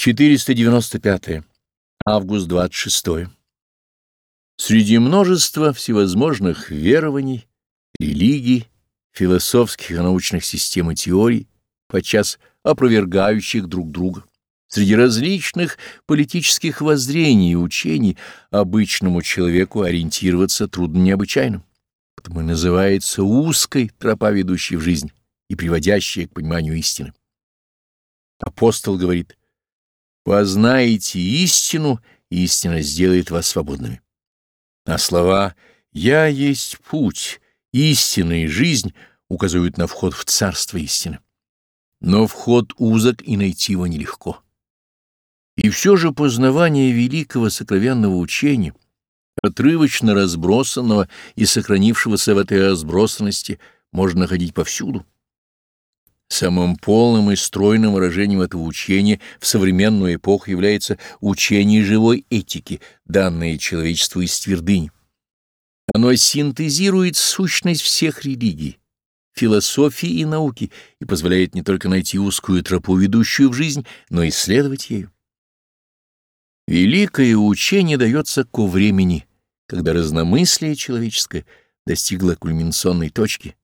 495. Август 26. Среди множества всевозможных верований, религий, философских и научных систем и теорий, подчас опровергающих друг друга, среди различных политических воззрений и учений обычному человеку ориентироваться трудно необычайно, потому и называется узкой тропа, ведущей в жизнь и приводящая к пониманию истины. Апостол говорит, «Познаете истину, истина сделает вас свободными». А слова «Я есть путь», «Истина» и «Жизнь» указывают на вход в царство истины. Но вход узок, и найти его нелегко. И все же познавание великого сокровенного учения, отрывочно разбросанного и сохранившегося в этой разбросанности, можно находить повсюду. Самым полным и стройным выражением этого учения в современную эпоху является учение живой этики, данное человечеству из твердынь. Оно синтезирует сущность всех религий, философии и науки и позволяет не только найти узкую тропу, ведущую в жизнь, но и следовать ею. Великое учение дается ко времени, когда разномыслие человеческое достигло кульминационной точки,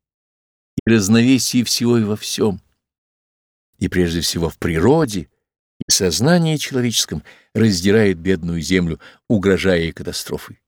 и разновесие всего и во всем, и прежде всего в природе, и сознании человеческом раздирает бедную землю, угрожая ей катастрофой.